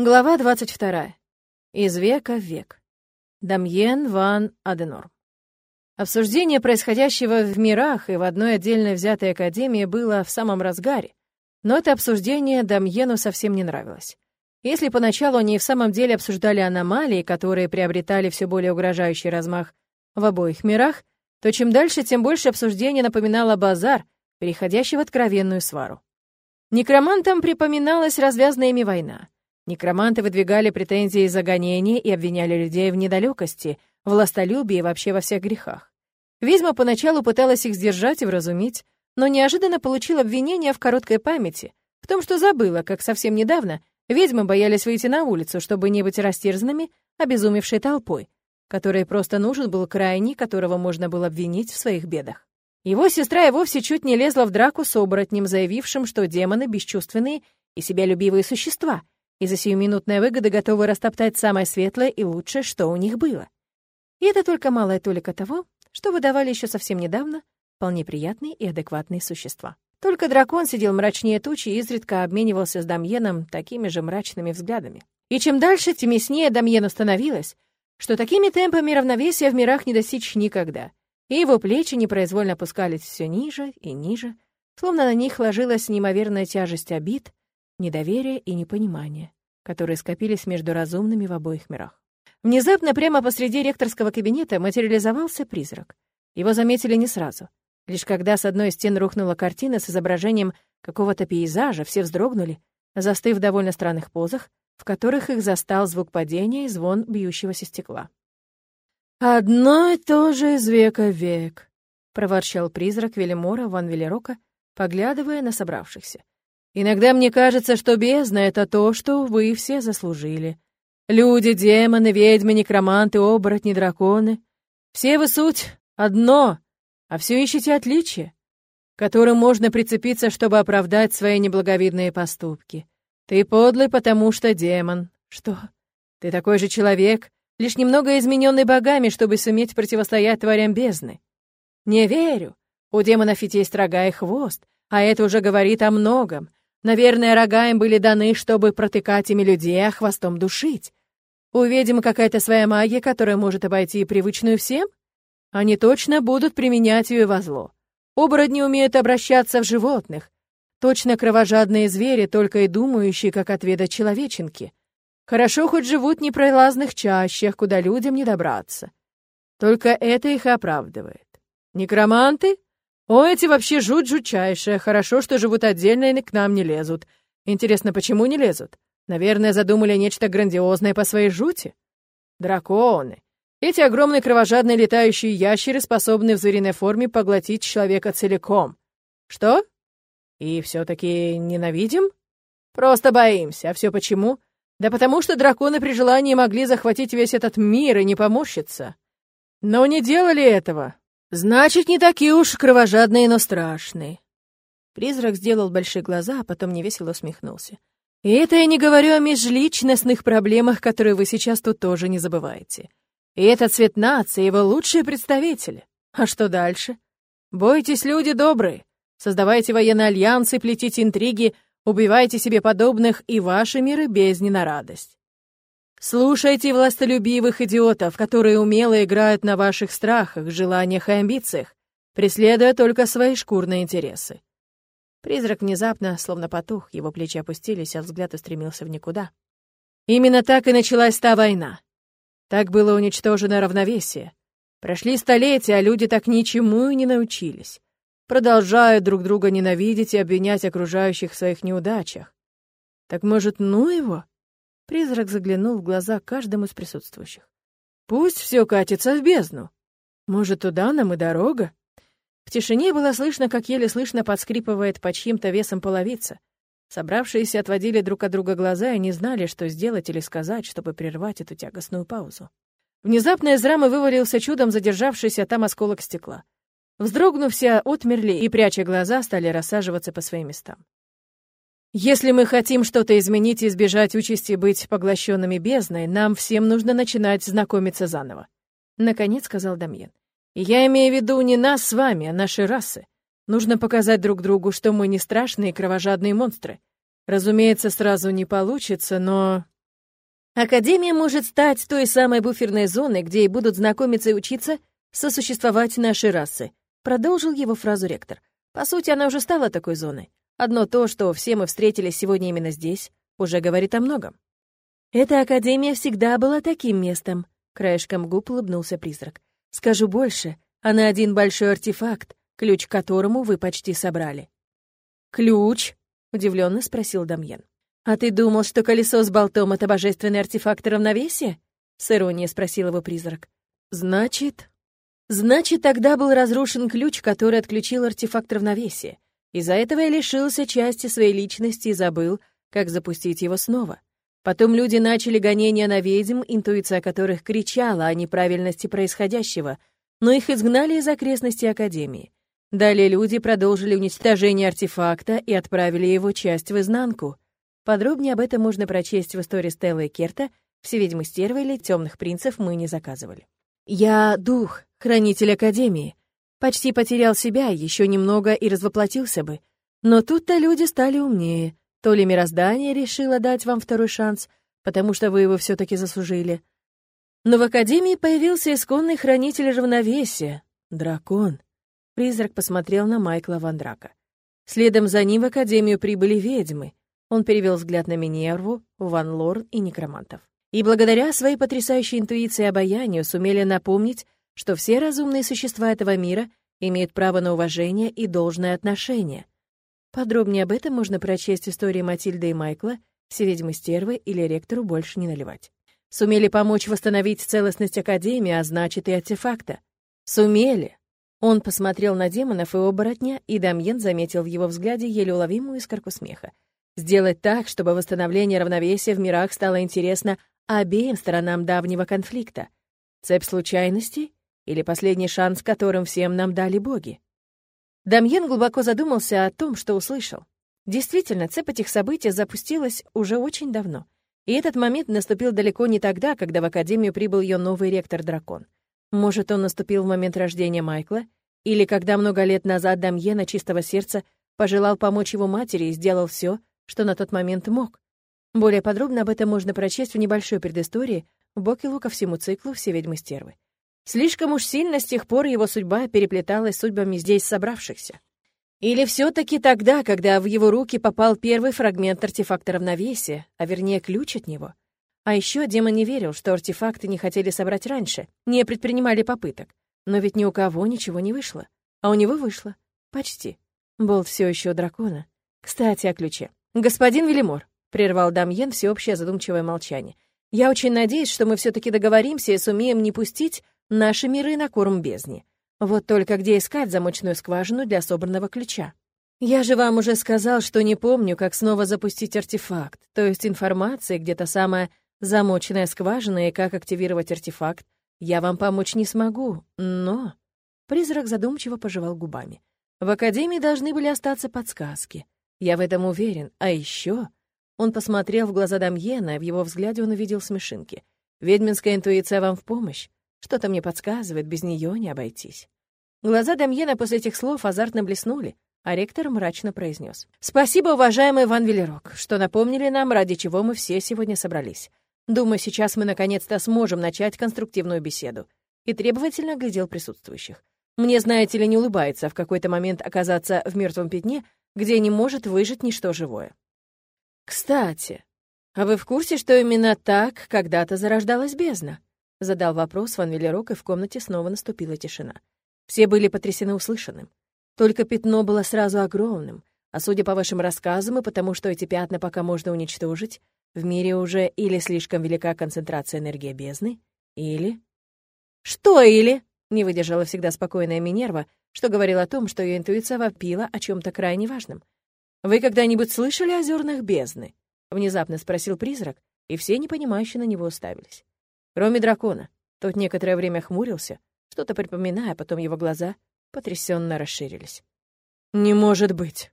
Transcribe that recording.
Глава 22. Из века в век. Дамьен ван Аденорм. Обсуждение происходящего в мирах и в одной отдельно взятой академии было в самом разгаре, но это обсуждение Дамьену совсем не нравилось. Если поначалу они в самом деле обсуждали аномалии, которые приобретали все более угрожающий размах в обоих мирах, то чем дальше, тем больше обсуждение напоминало базар, переходящий в откровенную свару. Некромантам припоминалась развязная ими война — Некроманты выдвигали претензии за гонение и обвиняли людей в недалекости, властолюбии и вообще во всех грехах. Ведьма поначалу пыталась их сдержать и вразумить, но неожиданно получила обвинение в короткой памяти, в том, что забыла, как совсем недавно ведьмы боялись выйти на улицу, чтобы не быть растерзанными обезумевшей толпой, которой просто нужен был крайний, которого можно было обвинить в своих бедах. Его сестра и вовсе чуть не лезла в драку с оборотнем, заявившим, что демоны — бесчувственные и себялюбивые существа — и за сиюминутные выгоды готовы растоптать самое светлое и лучшее, что у них было. И это только малая толика того, что выдавали еще совсем недавно вполне приятные и адекватные существа. Только дракон сидел мрачнее тучи и изредка обменивался с Дамьеном такими же мрачными взглядами. И чем дальше, тем яснее Дамьену становилось, что такими темпами равновесия в мирах не достичь никогда, и его плечи непроизвольно опускались все ниже и ниже, словно на них ложилась неимоверная тяжесть обид, недоверия и непонимания, которые скопились между разумными в обоих мирах. Внезапно прямо посреди ректорского кабинета материализовался призрак. Его заметили не сразу. Лишь когда с одной из стен рухнула картина с изображением какого-то пейзажа, все вздрогнули, застыв в довольно странных позах, в которых их застал звук падения и звон бьющегося стекла. «Одно и то же из века в век», — проворчал призрак Велимора Ван Велерока, поглядывая на собравшихся. Иногда мне кажется, что бездна — это то, что вы все заслужили. Люди, демоны, ведьмы, некроманты, оборотни, драконы. Все вы суть одно, а все ищете отличия, которым можно прицепиться, чтобы оправдать свои неблаговидные поступки. Ты подлый, потому что демон. Что? Ты такой же человек, лишь немного измененный богами, чтобы суметь противостоять тварям бездны. Не верю. У демонов ведь есть рога и хвост, а это уже говорит о многом. Наверное, рога им были даны, чтобы протыкать ими людей, а хвостом душить. У ведьм какая-то своя магия, которая может обойти привычную всем? Они точно будут применять ее во зло. Оборотни умеют обращаться в животных. Точно кровожадные звери, только и думающие, как отведать человеченки. Хорошо хоть живут в непролазных чащах, куда людям не добраться. Только это их оправдывает. Некроманты? О, эти вообще жуть жутчайшая. Хорошо, что живут отдельно и к нам не лезут. Интересно, почему не лезут? Наверное, задумали нечто грандиозное по своей жути? Драконы. Эти огромные кровожадные летающие ящеры способны в звериной форме поглотить человека целиком. Что? И все-таки ненавидим? Просто боимся. А все почему? Да потому что драконы при желании могли захватить весь этот мир и не поморщиться. Но не делали этого. Значит, не такие уж кровожадные, но страшные. Призрак сделал большие глаза, а потом невесело усмехнулся. И это я не говорю о межличностных проблемах, которые вы сейчас тут тоже не забываете. И это цвет нации, его лучшие представители. А что дальше? Бойтесь, люди добрые. Создавайте военные альянсы, плетите интриги, убивайте себе подобных, и ваши миры бездни на. Слушайте властолюбивых идиотов, которые умело играют на ваших страхах, желаниях и амбициях, преследуя только свои шкурные интересы. Призрак внезапно, словно потух, его плечи опустились, а взгляд устремился в никуда. Именно так и началась та война. Так было уничтожено равновесие. Прошли столетия, а люди так ничему и не научились. Продолжают друг друга ненавидеть и обвинять окружающих в своих неудачах. Так может, ну его? Призрак заглянул в глаза каждому из присутствующих. «Пусть все катится в бездну. Может, туда нам и дорога?» В тишине было слышно, как еле слышно подскрипывает под чьим-то весом половица. Собравшиеся отводили друг от друга глаза и не знали, что сделать или сказать, чтобы прервать эту тягостную паузу. Внезапно из рамы вывалился чудом задержавшийся там осколок стекла. Вздрогнув, все отмерли и, пряча глаза, стали рассаживаться по своим местам. Если мы хотим что-то изменить и избежать участи быть поглощенными бездной, нам всем нужно начинать знакомиться заново. Наконец сказал Дамьен. Я имею в виду не нас с вами, а наши расы. Нужно показать друг другу, что мы не страшные кровожадные монстры. Разумеется, сразу не получится, но... Академия может стать той самой буферной зоной, где и будут знакомиться и учиться сосуществовать наши расы. Продолжил его фразу ректор. По сути, она уже стала такой зоной. Одно то, что все мы встретились сегодня именно здесь, уже говорит о многом. Эта академия всегда была таким местом, краешком губ улыбнулся призрак. Скажу больше, она один большой артефакт, ключ к которому вы почти собрали. Ключ? удивленно спросил Дамьен. А ты думал, что колесо с болтом это божественный артефакт равновесия? с иронией спросил его призрак. Значит, значит, тогда был разрушен ключ, который отключил артефакт равновесия. Из-за этого я лишился части своей личности и забыл, как запустить его снова. Потом люди начали гонения на ведьм, интуиция которых кричала о неправильности происходящего, но их изгнали из окрестностей Академии. Далее люди продолжили уничтожение артефакта и отправили его часть в изнанку. Подробнее об этом можно прочесть в истории Стеллы и Керта «Все ведьмы стервы» или «Темных принцев» мы не заказывали. «Я дух, хранитель Академии. Почти потерял себя, еще немного и развоплотился бы. Но тут-то люди стали умнее. То ли мироздание решило дать вам второй шанс, потому что вы его все таки заслужили. Но в Академии появился исконный хранитель равновесия — дракон. Призрак посмотрел на Майкла Вандрака. Следом за ним в Академию прибыли ведьмы. Он перевел взгляд на Минерву, Ван Лорн и некромантов. И благодаря своей потрясающей интуиции и обаянию сумели напомнить, что все разумные существа этого мира имеют право на уважение и должное отношение — Подробнее об этом можно прочесть истории Матильды и Майкла «Все ведьмы стервы» или «Ректору больше не наливать». Сумели помочь восстановить целостность Академии, а значит и артефакта. Сумели. Он посмотрел на демонов и оборотня, и Дамьен заметил в его взгляде еле уловимую искорку смеха. Сделать так, чтобы восстановление равновесия в мирах стало интересно обеим сторонам давнего конфликта. Цепь случайностей или последний шанс, которым всем нам дали боги? Дамьен глубоко задумался о том, что услышал. Действительно, цепь этих событий запустилась уже очень давно. И этот момент наступил далеко не тогда, когда в Академию прибыл ее новый ректор-дракон. Может, он наступил в момент рождения Майкла? Или когда много лет назад Дамьена чистого сердца пожелал помочь его матери и сделал все, что на тот момент мог? Более подробно об этом можно прочесть в небольшой предыстории в Бокелу ко всему циклу «Все ведьмы-стервы». Слишком уж сильно с тех пор его судьба переплеталась с судьбами здесь собравшихся. Или все таки тогда, когда в его руки попал первый фрагмент артефакта равновесия, а вернее ключ от него. А еще демон не верил, что артефакты не хотели собрать раньше, не предпринимали попыток. Но ведь ни у кого ничего не вышло. А у него вышло. Почти. Болт все еще дракона. Кстати, о ключе. «Господин Велимор», — прервал Дамьен всеобщее задумчивое молчание, «я очень надеюсь, что мы все таки договоримся и сумеем не пустить Наши миры на корм бездне. Вот только где искать замочную скважину для собранного ключа? Я же вам уже сказал, что не помню, как снова запустить артефакт, то есть информации, где-то самая замоченная скважина и как активировать артефакт, я вам помочь не смогу, но...» Призрак задумчиво пожевал губами. «В Академии должны были остаться подсказки. Я в этом уверен. А еще...» Он посмотрел в глаза Дамьена, в его взгляде он увидел смешинки. «Ведьминская интуиция вам в помощь. Что-то мне подсказывает, без нее не обойтись. Глаза Дамьена после этих слов азартно блеснули, а ректор мрачно произнес. «Спасибо, уважаемый Иван Велерок, что напомнили нам, ради чего мы все сегодня собрались. Думаю, сейчас мы наконец-то сможем начать конструктивную беседу». И требовательно глядел присутствующих. Мне, знаете ли, не улыбается в какой-то момент оказаться в мертвом пятне, где не может выжить ничто живое. Кстати, а вы в курсе, что именно так когда-то зарождалась бездна? Задал вопрос Ван Велерок, и в комнате снова наступила тишина. Все были потрясены услышанным. Только пятно было сразу огромным, а судя по вашим рассказам и потому, что эти пятна пока можно уничтожить, в мире уже или слишком велика концентрация энергии бездны, или... «Что или?» — не выдержала всегда спокойная Минерва, что говорила о том, что ее интуиция вопила о чем то крайне важном. «Вы когда-нибудь слышали о зернах бездны?» — внезапно спросил призрак, и все непонимающе на него уставились. Кроме дракона. Тот некоторое время хмурился, что-то припоминая, потом его глаза потрясенно расширились. «Не может быть!»